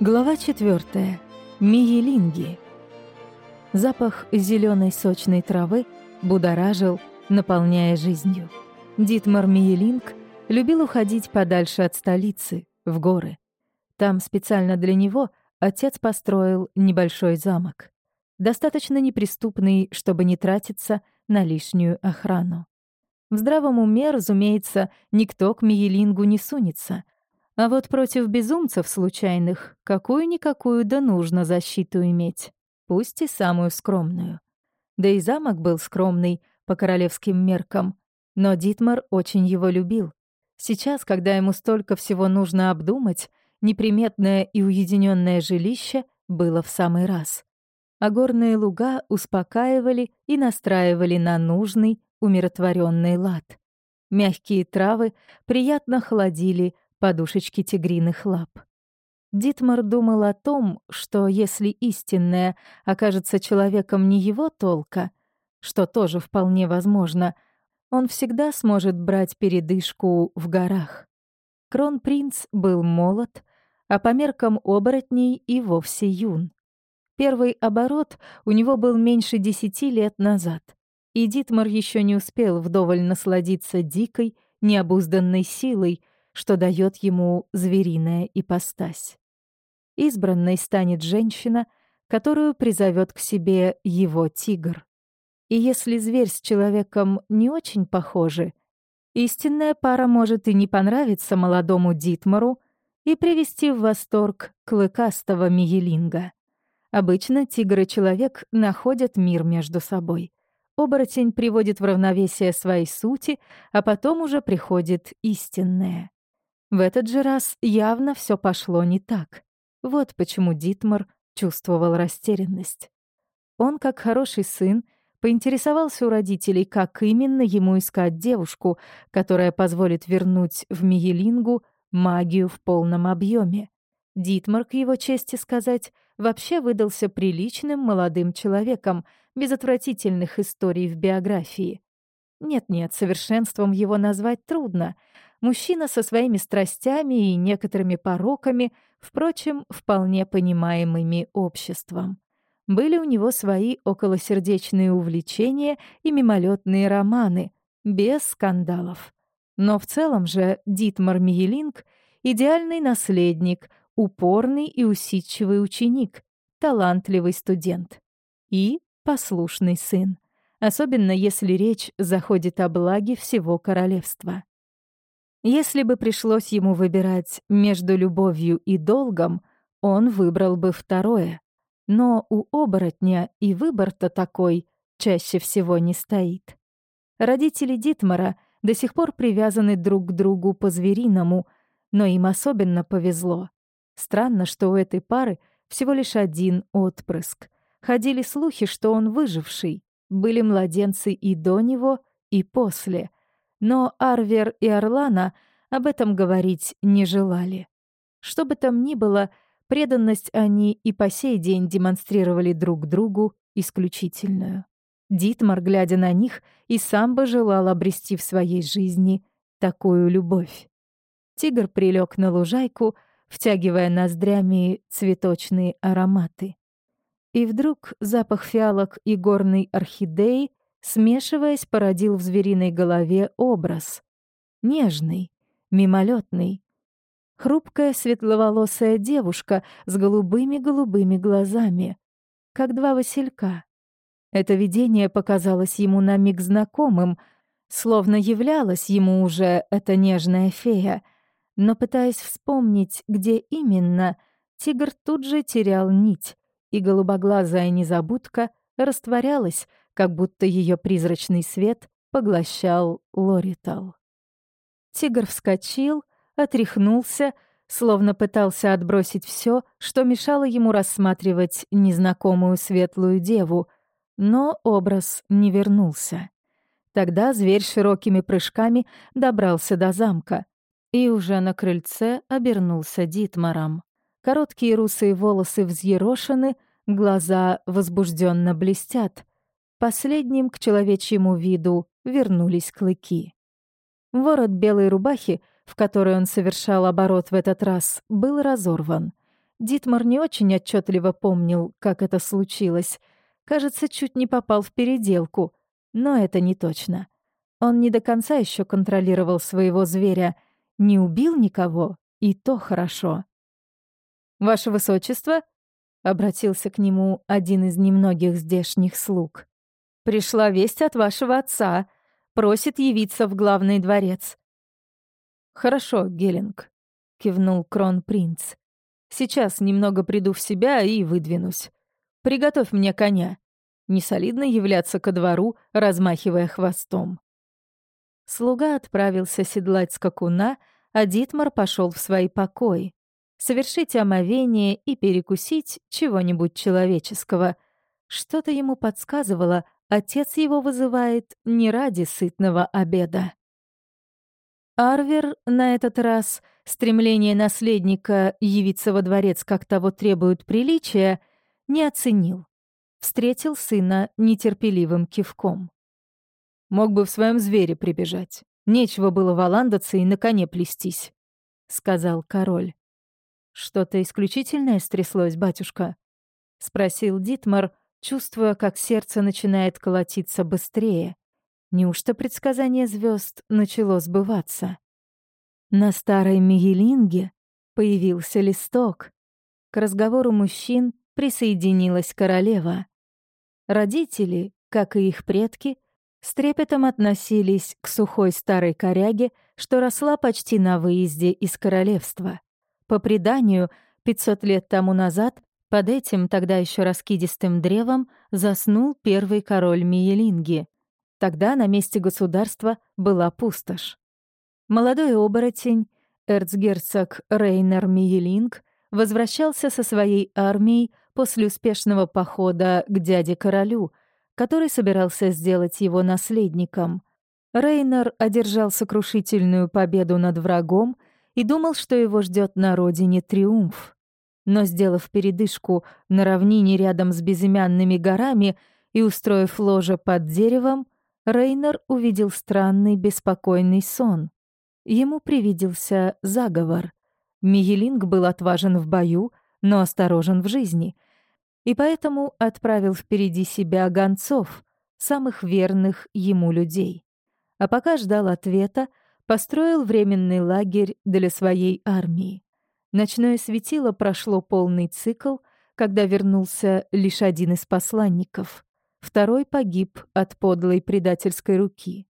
Глава четвертая. Миелинги. Запах зеленой сочной травы будоражил, наполняя жизнью. Дитмар Миелинг любил уходить подальше от столицы, в горы. Там специально для него отец построил небольшой замок. Достаточно неприступный, чтобы не тратиться на лишнюю охрану. В здравом уме, разумеется, никто к Миелингу не сунется. А вот против безумцев случайных какую-никакую да нужно защиту иметь, пусть и самую скромную. Да и замок был скромный по королевским меркам, но Дитмар очень его любил. Сейчас, когда ему столько всего нужно обдумать, неприметное и уединенное жилище было в самый раз. А горные луга успокаивали и настраивали на нужный, умиротворенный лад. Мягкие травы приятно холодили подушечки тигриных лап. Дитмар думал о том, что если истинное окажется человеком не его толка, что тоже вполне возможно, он всегда сможет брать передышку в горах. Кронпринц был молод, а по меркам оборотней и вовсе юн. Первый оборот у него был меньше десяти лет назад и Дитмар еще не успел вдоволь насладиться дикой, необузданной силой, что дает ему звериная ипостась. Избранной станет женщина, которую призовет к себе его тигр. И если зверь с человеком не очень похожи, истинная пара может и не понравиться молодому Дитмару и привести в восторг клыкастого Миелинга. Обычно тигр и человек находят мир между собой. Оборотень приводит в равновесие своей сути, а потом уже приходит истинное. В этот же раз явно все пошло не так. Вот почему Дитмар чувствовал растерянность. Он, как хороший сын, поинтересовался у родителей, как именно ему искать девушку, которая позволит вернуть в Миелингу магию в полном объеме. Дитмар, к его чести сказать, вообще выдался приличным молодым человеком, без отвратительных историй в биографии. Нет-нет, совершенством его назвать трудно. Мужчина со своими страстями и некоторыми пороками, впрочем, вполне понимаемыми обществом. Были у него свои околосердечные увлечения и мимолетные романы, без скандалов. Но в целом же Дитмар Миелинг — идеальный наследник, упорный и усидчивый ученик, талантливый студент. И послушный сын, особенно если речь заходит о благе всего королевства. Если бы пришлось ему выбирать между любовью и долгом, он выбрал бы второе. Но у оборотня и выбор-то такой чаще всего не стоит. Родители Дитмара до сих пор привязаны друг к другу по-звериному, но им особенно повезло. Странно, что у этой пары всего лишь один отпрыск — Ходили слухи, что он выживший. Были младенцы и до него, и после. Но Арвер и Орлана об этом говорить не желали. Что бы там ни было, преданность они и по сей день демонстрировали друг другу исключительную. Дитмар, глядя на них, и сам бы желал обрести в своей жизни такую любовь. Тигр прилег на лужайку, втягивая ноздрями цветочные ароматы. И вдруг запах фиалок и горной орхидеи, смешиваясь, породил в звериной голове образ. Нежный, мимолетный. Хрупкая светловолосая девушка с голубыми-голубыми глазами, как два василька. Это видение показалось ему на миг знакомым, словно являлась ему уже эта нежная фея. Но пытаясь вспомнить, где именно, тигр тут же терял нить и голубоглазая незабудка растворялась, как будто ее призрачный свет поглощал Лоритал. Тигр вскочил, отряхнулся, словно пытался отбросить все, что мешало ему рассматривать незнакомую светлую деву, но образ не вернулся. Тогда зверь широкими прыжками добрался до замка и уже на крыльце обернулся Дитмаром. Короткие русые волосы взъерошены, глаза возбужденно блестят. Последним к человечьему виду вернулись клыки. Ворот белой рубахи, в которой он совершал оборот в этот раз, был разорван. Дитмар не очень отчетливо помнил, как это случилось. Кажется, чуть не попал в переделку, но это не точно. Он не до конца еще контролировал своего зверя, не убил никого, и то хорошо. «Ваше Высочество?» — обратился к нему один из немногих здешних слуг. «Пришла весть от вашего отца. Просит явиться в главный дворец». «Хорошо, Геллинг», — кивнул кронпринц. «Сейчас немного приду в себя и выдвинусь. Приготовь мне коня. Не солидно являться ко двору, размахивая хвостом». Слуга отправился седлать скакуна, а Дитмар пошел в свои покои. Совершить омовение и перекусить чего-нибудь человеческого. Что-то ему подсказывало, отец его вызывает не ради сытного обеда. Арвер на этот раз стремление наследника явиться во дворец, как того требуют приличия, не оценил. Встретил сына нетерпеливым кивком. Мог бы в своем звере прибежать. Нечего было валандаться и на коне плестись», — сказал король. «Что-то исключительное стряслось, батюшка?» — спросил Дитмар, чувствуя, как сердце начинает колотиться быстрее. Неужто предсказание звезд начало сбываться? На старой Мигелинге появился листок. К разговору мужчин присоединилась королева. Родители, как и их предки, с трепетом относились к сухой старой коряге, что росла почти на выезде из королевства. По преданию, 500 лет тому назад под этим тогда еще раскидистым древом заснул первый король Миелинги. Тогда на месте государства была пустошь. Молодой оборотень, эрцгерцог Рейнер Миелинг, возвращался со своей армией после успешного похода к дяде-королю — который собирался сделать его наследником. Рейнер одержал сокрушительную победу над врагом и думал, что его ждет на родине триумф. Но, сделав передышку на равнине рядом с безымянными горами и устроив ложе под деревом, Рейнер увидел странный беспокойный сон. Ему привиделся заговор. Мигелинг был отважен в бою, но осторожен в жизни — и поэтому отправил впереди себя гонцов, самых верных ему людей. А пока ждал ответа, построил временный лагерь для своей армии. Ночное светило прошло полный цикл, когда вернулся лишь один из посланников. Второй погиб от подлой предательской руки.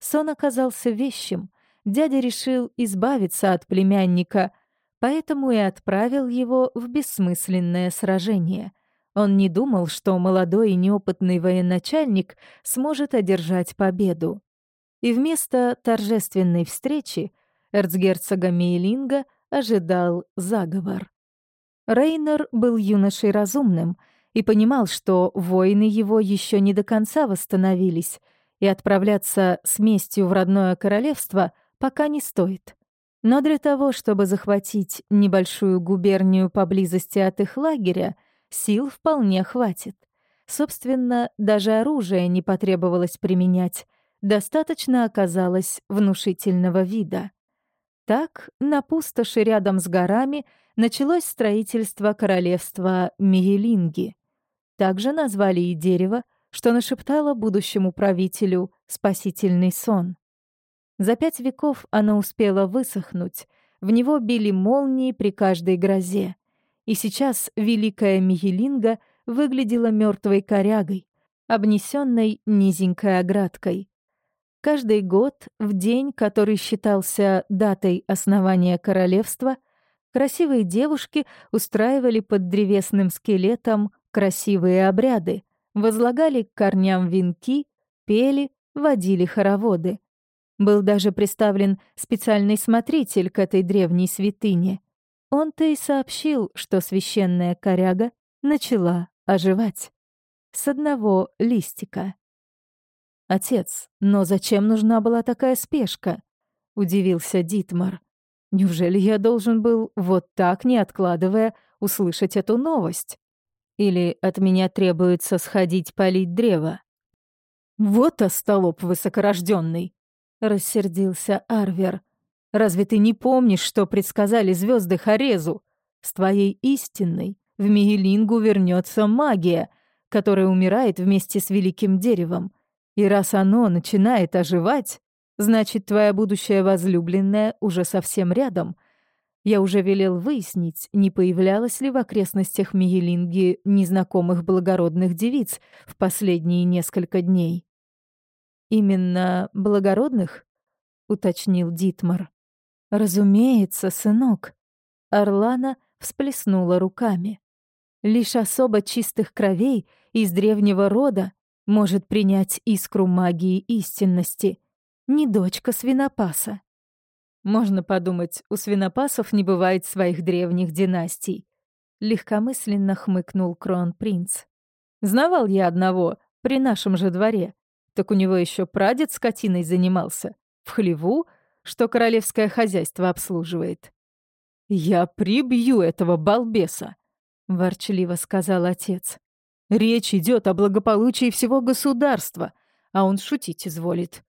Сон оказался вещим. Дядя решил избавиться от племянника, поэтому и отправил его в бессмысленное сражение — он не думал, что молодой и неопытный военачальник сможет одержать победу. И вместо торжественной встречи эрцгерцога Мейлинга ожидал заговор. Рейнер был юношей разумным и понимал, что воины его еще не до конца восстановились, и отправляться с местью в родное королевство пока не стоит. Но для того, чтобы захватить небольшую губернию поблизости от их лагеря, Сил вполне хватит. Собственно, даже оружие не потребовалось применять. Достаточно оказалось внушительного вида. Так, на пустоши рядом с горами началось строительство королевства Миелинги. Также назвали и дерево, что нашептало будущему правителю спасительный сон. За пять веков оно успело высохнуть, в него били молнии при каждой грозе и сейчас великая Михелинга выглядела мертвой корягой, обнесенной низенькой оградкой. Каждый год, в день, который считался датой основания королевства, красивые девушки устраивали под древесным скелетом красивые обряды, возлагали к корням венки, пели, водили хороводы. Был даже представлен специальный смотритель к этой древней святыне. Он-то и сообщил, что священная коряга начала оживать. С одного листика. «Отец, но зачем нужна была такая спешка?» — удивился Дитмар. «Неужели я должен был, вот так, не откладывая, услышать эту новость? Или от меня требуется сходить полить древо?» «Вот остолоп высокорожденный! рассердился Арвер. Разве ты не помнишь, что предсказали звезды Хорезу? с твоей истинной в Мигелингу вернется магия, которая умирает вместе с великим деревом. И раз оно начинает оживать, значит, твоя будущая возлюбленная уже совсем рядом. Я уже велел выяснить, не появлялось ли в окрестностях Мигелинги незнакомых благородных девиц в последние несколько дней. «Именно благородных?» — уточнил Дитмар. «Разумеется, сынок». Орлана всплеснула руками. Лишь особо чистых кровей из древнего рода может принять искру магии истинности, не дочка свинопаса. Можно подумать, у свинопасов не бывает своих древних династий. Легкомысленно хмыкнул кронпринц. Знавал я одного при нашем же дворе. Так у него еще прадед скотиной занимался. В хлеву, что королевское хозяйство обслуживает. «Я прибью этого балбеса!» — ворчливо сказал отец. «Речь идет о благополучии всего государства, а он шутить изволит».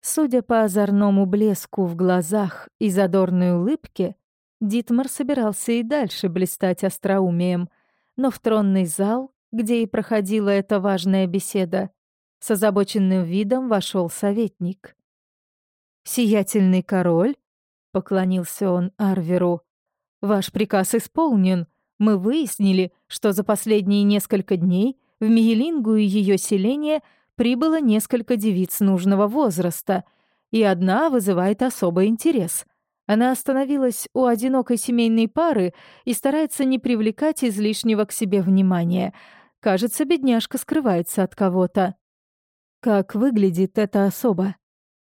Судя по озорному блеску в глазах и задорной улыбке, Дитмар собирался и дальше блистать остроумием, но в тронный зал, где и проходила эта важная беседа, с озабоченным видом вошел советник. «Сиятельный король?» — поклонился он Арверу. «Ваш приказ исполнен. Мы выяснили, что за последние несколько дней в Мигелингу и ее селение прибыло несколько девиц нужного возраста, и одна вызывает особый интерес. Она остановилась у одинокой семейной пары и старается не привлекать излишнего к себе внимания. Кажется, бедняжка скрывается от кого-то. Как выглядит эта особа?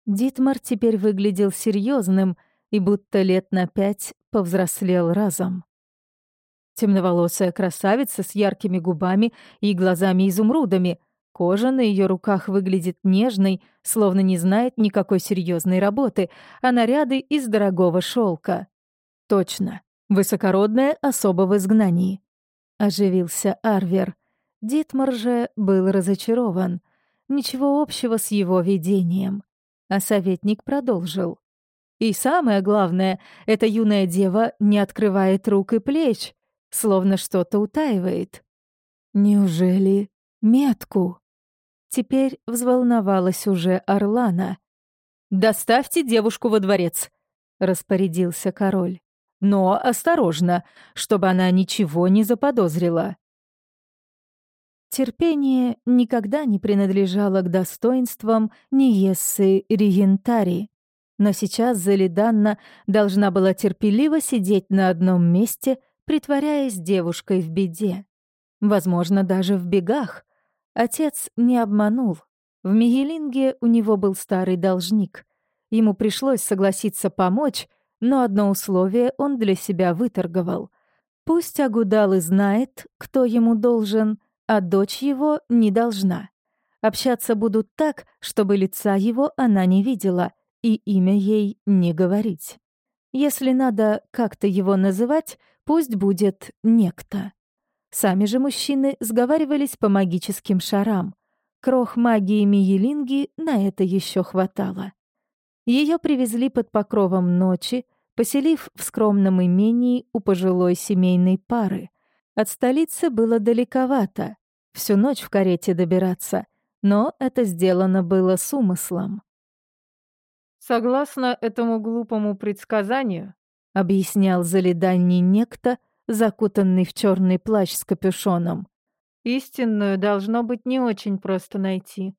Дитмар теперь выглядел серьезным и будто лет на пять повзрослел разом. Темноволосая красавица с яркими губами и глазами-изумрудами. Кожа на ее руках выглядит нежной, словно не знает никакой серьезной работы, а наряды из дорогого шелка. Точно, высокородная особа в изгнании. Оживился Арвер. Дитмар же был разочарован. Ничего общего с его видением. А советник продолжил. И самое главное, эта юная дева не открывает рук и плеч, словно что-то утаивает. Неужели метку? Теперь взволновалась уже Орлана. «Доставьте девушку во дворец», — распорядился король. «Но осторожно, чтобы она ничего не заподозрила». Терпение никогда не принадлежало к достоинствам Ниессы Регентари. Но сейчас Залиданна должна была терпеливо сидеть на одном месте, притворяясь девушкой в беде. Возможно, даже в бегах. Отец не обманул. В Мигелинге у него был старый должник. Ему пришлось согласиться помочь, но одно условие он для себя выторговал. Пусть Агудал и знает, кто ему должен, а дочь его не должна. Общаться будут так, чтобы лица его она не видела и имя ей не говорить. Если надо как-то его называть, пусть будет некто. Сами же мужчины сговаривались по магическим шарам. Крох магии Миелинги на это еще хватало. Ее привезли под покровом ночи, поселив в скромном имении у пожилой семейной пары. От столицы было далековато, всю ночь в карете добираться, но это сделано было с умыслом. Согласно этому глупому предсказанию, объяснял заледальний некто, закутанный в черный плащ с капюшоном. Истинную должно быть не очень просто найти.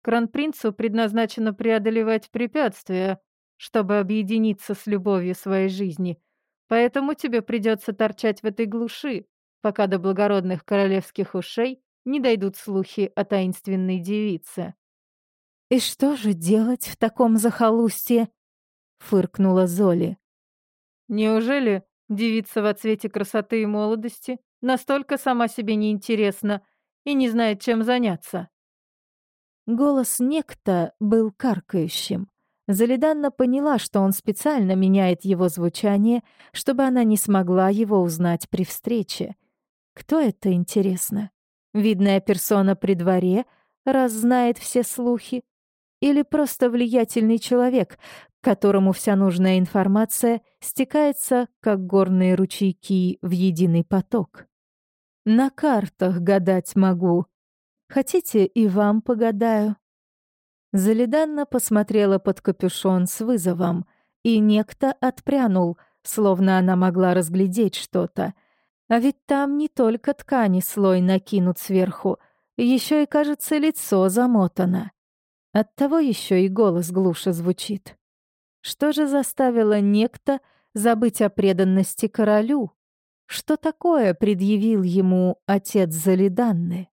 Кронпринцу предназначено преодолевать препятствия, чтобы объединиться с любовью своей жизни. Поэтому тебе придется торчать в этой глуши, пока до благородных королевских ушей не дойдут слухи о таинственной девице. «И что же делать в таком захолустье?» — фыркнула Золи. «Неужели девица во цвете красоты и молодости настолько сама себе неинтересна и не знает, чем заняться?» Голос некто был каркающим. Залиданна поняла, что он специально меняет его звучание, чтобы она не смогла его узнать при встрече. Кто это, интересно? Видная персона при дворе, раз знает все слухи? Или просто влиятельный человек, которому вся нужная информация стекается, как горные ручейки, в единый поток. На картах гадать могу. Хотите, и вам погадаю?» Залиданна посмотрела под капюшон с вызовом, и некто отпрянул, словно она могла разглядеть что-то. А ведь там не только ткани слой накинут сверху, еще и, кажется, лицо замотано. Оттого еще и голос глуше звучит. Что же заставило некто забыть о преданности королю? Что такое предъявил ему отец Залиданны?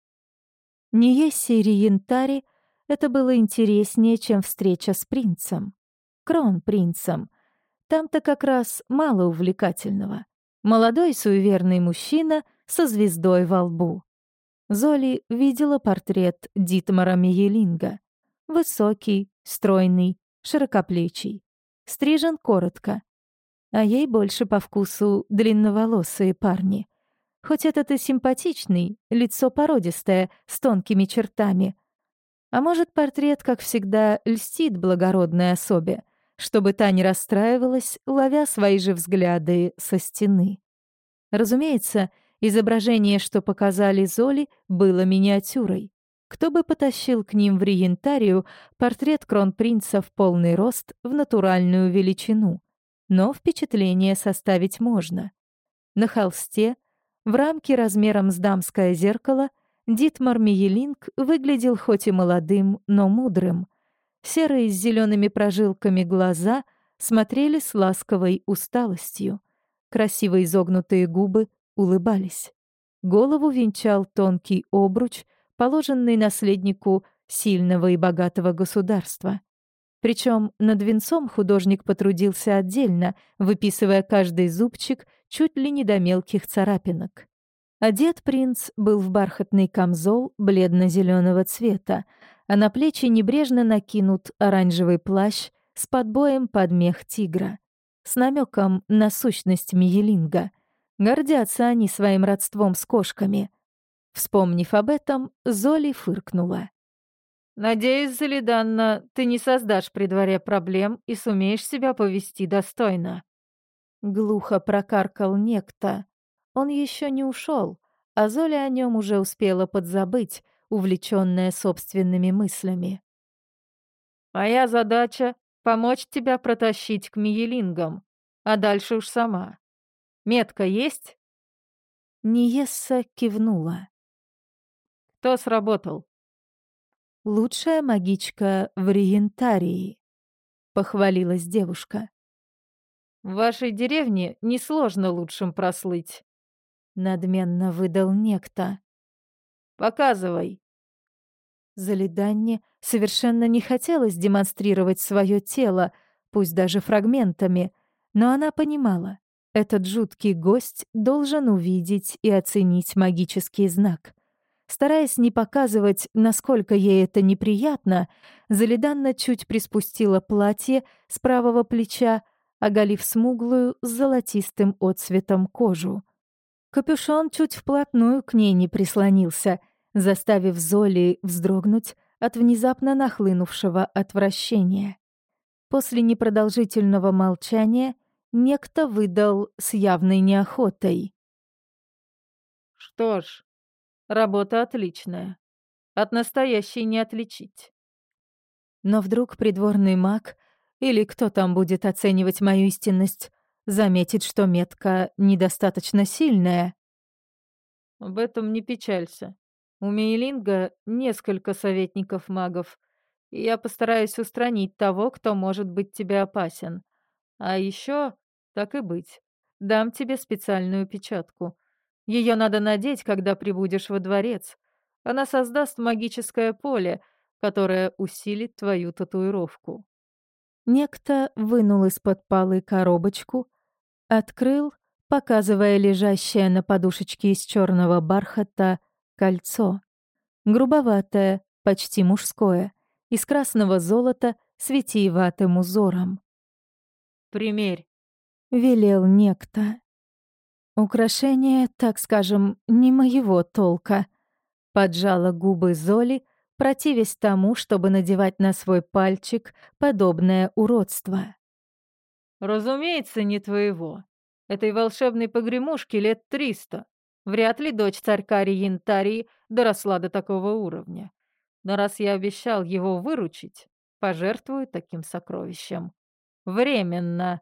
Не есть Янтари это было интереснее, чем встреча с принцем. Кронпринцем. Там-то как раз мало увлекательного. Молодой суеверный мужчина со звездой во лбу. Золи видела портрет Дитмара Миелинга. Высокий, стройный, широкоплечий. Стрижен коротко. А ей больше по вкусу длинноволосые парни. Хоть этот и симпатичный, лицо породистое, с тонкими чертами. А может, портрет, как всегда, льстит благородной особе, чтобы та не расстраивалась, ловя свои же взгляды со стены. Разумеется, изображение, что показали Золи, было миниатюрой. Кто бы потащил к ним в Риентарию портрет кронпринца в полный рост в натуральную величину. Но впечатление составить можно. На холсте, в рамке размером с дамское зеркало, Дитмар Миелинг выглядел хоть и молодым, но мудрым. Серые с зелеными прожилками глаза смотрели с ласковой усталостью. Красиво изогнутые губы улыбались. Голову венчал тонкий обруч — положенный наследнику сильного и богатого государства. Причем над венцом художник потрудился отдельно, выписывая каждый зубчик чуть ли не до мелких царапинок. Одет принц был в бархатный камзол бледно зеленого цвета, а на плечи небрежно накинут оранжевый плащ с подбоем под мех тигра, с намеком на сущность Миелинга. Гордятся они своим родством с кошками — Вспомнив об этом, Золи фыркнула. «Надеюсь, Залиданна, ты не создашь при дворе проблем и сумеешь себя повести достойно». Глухо прокаркал некто. Он еще не ушел, а Золя о нем уже успела подзабыть, увлеченная собственными мыслями. «Моя задача — помочь тебя протащить к Миелингам, а дальше уж сама. Метка есть?» Ниесса кивнула. Кто сработал?» «Лучшая магичка в Риентарии», — похвалилась девушка. «В вашей деревне несложно лучшим прослыть», — надменно выдал некто. «Показывай». Залиданне совершенно не хотелось демонстрировать свое тело, пусть даже фрагментами, но она понимала, этот жуткий гость должен увидеть и оценить магический знак. Стараясь не показывать, насколько ей это неприятно, Залиданна чуть приспустила платье с правого плеча, оголив смуглую с золотистым отцветом кожу. Капюшон чуть вплотную к ней не прислонился, заставив Золи вздрогнуть от внезапно нахлынувшего отвращения. После непродолжительного молчания некто выдал с явной неохотой. «Что ж, Работа отличная. От настоящей не отличить. Но вдруг придворный маг, или кто там будет оценивать мою истинность, заметит, что метка недостаточно сильная. Об этом не печалься. У Мейлинга несколько советников магов, я постараюсь устранить того, кто может быть тебе опасен. А еще, так и быть, дам тебе специальную печатку — ее надо надеть, когда прибудешь во дворец. Она создаст магическое поле, которое усилит твою татуировку». Некто вынул из-под полы коробочку, открыл, показывая лежащее на подушечке из черного бархата кольцо. Грубоватое, почти мужское, из красного золота с витиеватым узором. «Примерь», — велел некто. Украшение, так скажем, не моего толка. Поджала губы Золи, противясь тому, чтобы надевать на свой пальчик подобное уродство. «Разумеется, не твоего. Этой волшебной погремушке лет триста. Вряд ли дочь царька Янтарии доросла до такого уровня. Но раз я обещал его выручить, пожертвую таким сокровищем. Временно.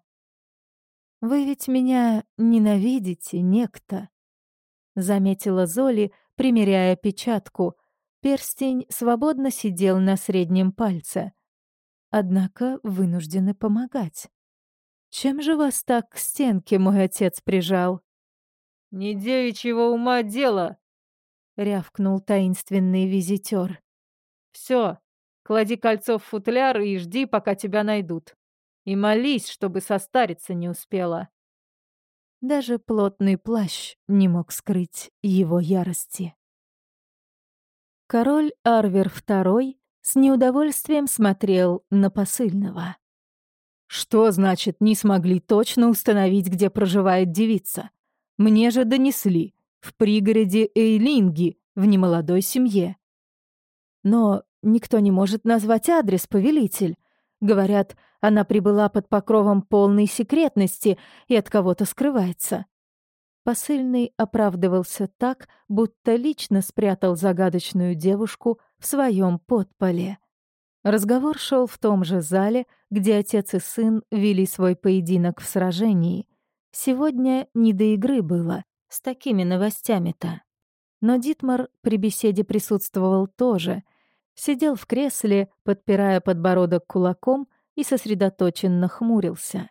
«Вы ведь меня ненавидите, некто», — заметила Золи, примеряя печатку. Перстень свободно сидел на среднем пальце. Однако вынуждены помогать. Чем же вас так к стенке мой отец прижал? «Не девичьего ума дело!» — рявкнул таинственный визитер. «Все, клади кольцо в футляр и жди, пока тебя найдут. И молись, чтобы состариться не успела». Даже плотный плащ не мог скрыть его ярости. Король Арвер II с неудовольствием смотрел на посыльного. «Что значит, не смогли точно установить, где проживает девица? Мне же донесли. В пригороде Эйлинги, в немолодой семье. Но никто не может назвать адрес, повелитель. Говорят, она прибыла под покровом полной секретности и от кого-то скрывается. Посыльный оправдывался так, будто лично спрятал загадочную девушку в своем подполе. Разговор шел в том же зале, где отец и сын вели свой поединок в сражении — Сегодня не до игры было, с такими новостями-то. Но Дитмар при беседе присутствовал тоже. Сидел в кресле, подпирая подбородок кулаком и сосредоточенно хмурился.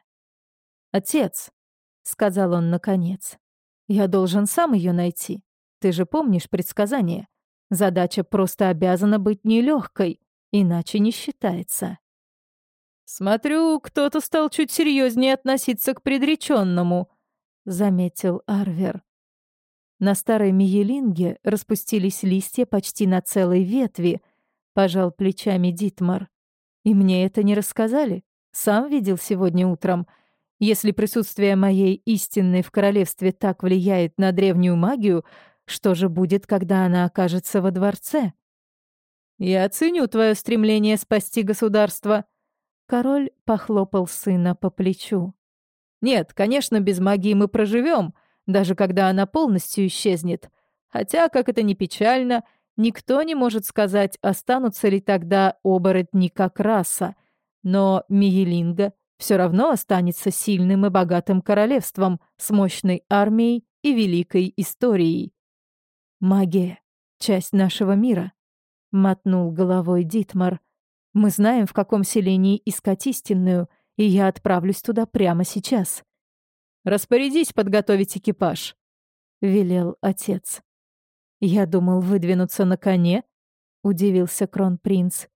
«Отец», — сказал он наконец, — «я должен сам ее найти. Ты же помнишь предсказание? Задача просто обязана быть нелегкой, иначе не считается». «Смотрю, кто-то стал чуть серьезнее относиться к предреченному», — заметил Арвер. На старой Миелинге распустились листья почти на целой ветви, пожал плечами Дитмар. И мне это не рассказали. Сам видел сегодня утром. Если присутствие моей истинной в королевстве так влияет на древнюю магию, что же будет, когда она окажется во дворце? Я оценю твое стремление спасти государство, Король похлопал сына по плечу. «Нет, конечно, без магии мы проживем, даже когда она полностью исчезнет. Хотя, как это ни печально, никто не может сказать, останутся ли тогда оборотни как раса. Но Миелинга все равно останется сильным и богатым королевством с мощной армией и великой историей. «Магия — часть нашего мира», — мотнул головой Дитмар. Мы знаем, в каком селении искать истинную, и я отправлюсь туда прямо сейчас. Распорядись подготовить экипаж, велел отец. Я думал выдвинуться на коне, удивился кронпринц.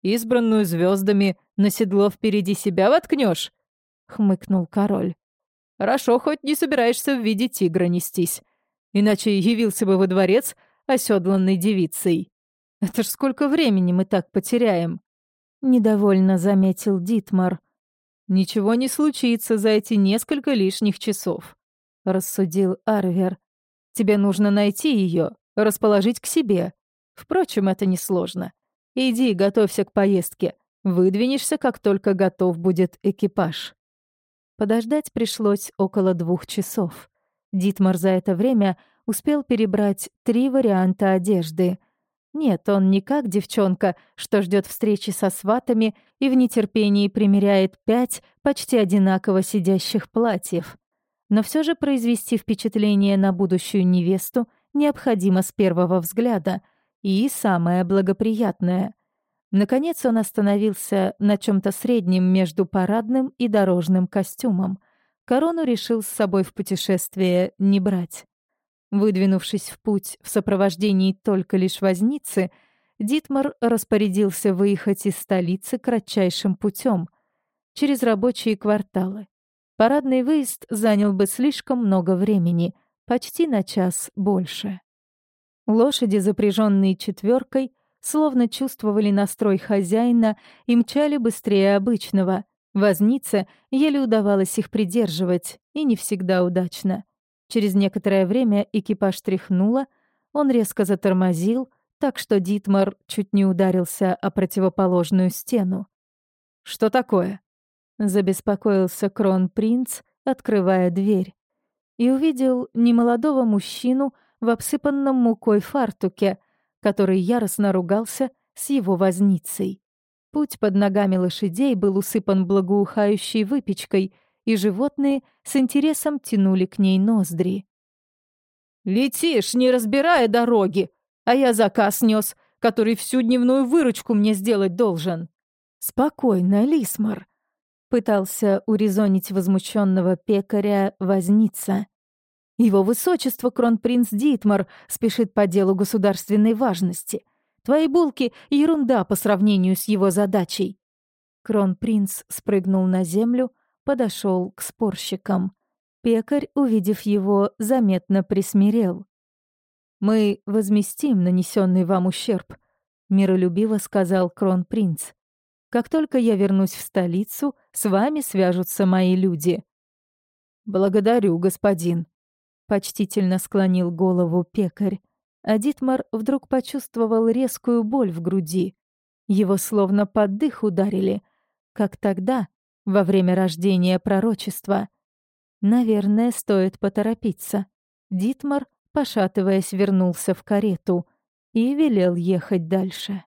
Избранную звездами на седло впереди себя воткнешь, хмыкнул король. Хорошо, хоть не собираешься в виде тигра нестись. Иначе явился бы во дворец оседланной девицей. Это ж сколько времени мы так потеряем. Недовольно заметил Дитмар. Ничего не случится за эти несколько лишних часов, рассудил Арвер. Тебе нужно найти ее, расположить к себе. Впрочем, это несложно. Иди, готовься к поездке. Выдвинешься, как только готов будет экипаж. Подождать пришлось около двух часов. Дитмар за это время успел перебрать три варианта одежды — нет, он не как девчонка, что ждет встречи со сватами и в нетерпении примеряет пять почти одинаково сидящих платьев. Но все же произвести впечатление на будущую невесту необходимо с первого взгляда. И самое благоприятное. Наконец он остановился на чем то среднем между парадным и дорожным костюмом. Корону решил с собой в путешествие не брать. Выдвинувшись в путь в сопровождении только лишь возницы, Дитмар распорядился выехать из столицы кратчайшим путем через рабочие кварталы. Парадный выезд занял бы слишком много времени, почти на час больше. Лошади, запряженные четверкой, словно чувствовали настрой хозяина и мчали быстрее обычного. Вознице еле удавалось их придерживать, и не всегда удачно. Через некоторое время экипаж тряхнуло, он резко затормозил, так что Дитмар чуть не ударился о противоположную стену. «Что такое?» — забеспокоился кронпринц, открывая дверь, и увидел немолодого мужчину в обсыпанном мукой фартуке, который яростно ругался с его возницей. Путь под ногами лошадей был усыпан благоухающей выпечкой, и животные с интересом тянули к ней ноздри. «Летишь, не разбирая дороги, а я заказ нес, который всю дневную выручку мне сделать должен». «Спокойно, Лисмар», — пытался урезонить возмущенного пекаря возница. «Его высочество кронпринц Дитмар спешит по делу государственной важности. Твои булки — ерунда по сравнению с его задачей». Кронпринц спрыгнул на землю, подошел к спорщикам. Пекарь, увидев его, заметно присмирел. «Мы возместим нанесенный вам ущерб», — миролюбиво сказал кронпринц. «Как только я вернусь в столицу, с вами свяжутся мои люди». «Благодарю, господин», — почтительно склонил голову пекарь. А Дитмар вдруг почувствовал резкую боль в груди. Его словно под дых ударили, как тогда, во время рождения пророчества. Наверное, стоит поторопиться. Дитмар, пошатываясь, вернулся в карету и велел ехать дальше.